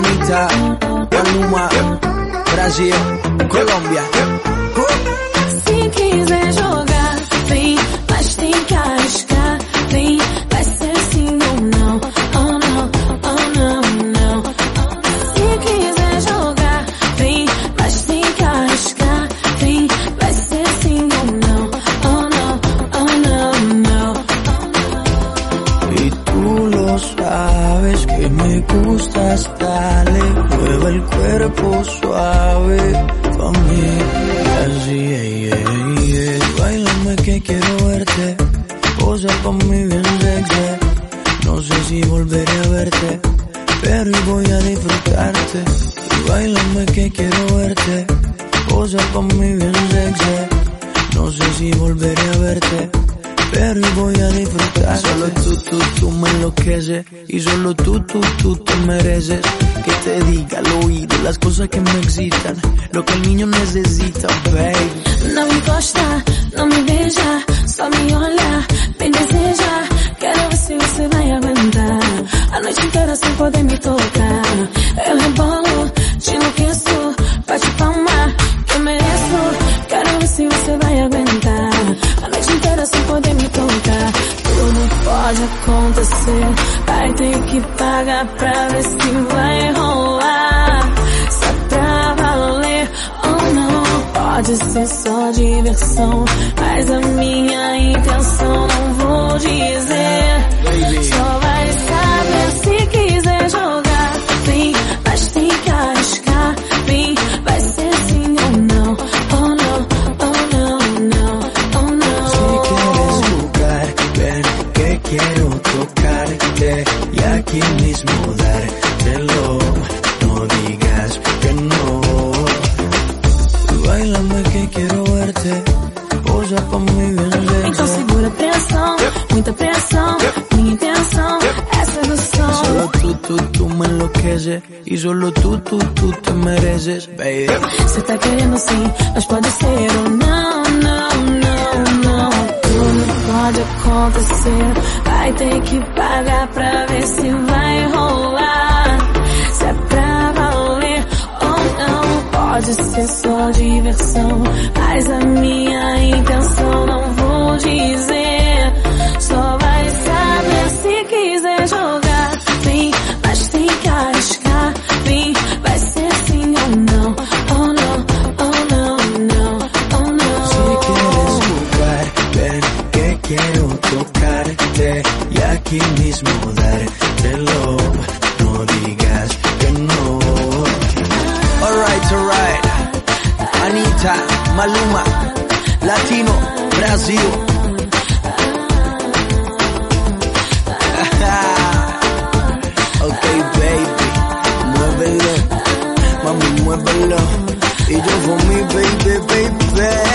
Anita, Maluma, Brasil, Colômbia. Me gustas, dale, mueve el cuerpo suave mí. Así, yeah, yeah, yeah. Bailame que quiero verte, posa mí bien sexy. No sé si volveré a verte, pero voy a disfrutarte. Bailame que quiero verte, posa mí bien sexy. No sé si volveré a verte, pero voy a disfrutar. Solo tú, tú, tú me enloqueces. Y solo tú, tú, tú te mereces. Que te diga al oído las cosas que me excitan. Lo que el niño necesita, baby. Não me encosta, não me beija, só me olha, me deseja. Quero ver se você vai aguentar a noite inteira sem poder me tocar. Sem poder me tocar. Tudo pode acontecer, vai ter que pagar pra ver se vai rolar. Se é pra valer ou não. Pode ser só diversão, mas a minha intenção não vou dizer. Quiero tocarte y aquí mismo dártelo. No digas que no. Bailame que quiero verte, posa pa' mí bien Então sexy. segura a pressão, muita pressão. Minha intenção é sedução. Solo tú, tú, tú me enloqueces y solo tú, tú, tú te mereces, baby. Você tá querendo sim, mas pode ser ou não, acontecer, vai ter que pagar pra ver se vai rolar. Se é pra valer ou não, pode ser só diversão, mas a minha intenção não vou dizer. Quiero tocarte y aquí mismo dártelo. No digas que no. Alright, alright. Anita, Maluma, Latino, Brasil. ok, baby, muévelo, mami, muévelo. Y yo con mi baby, baby.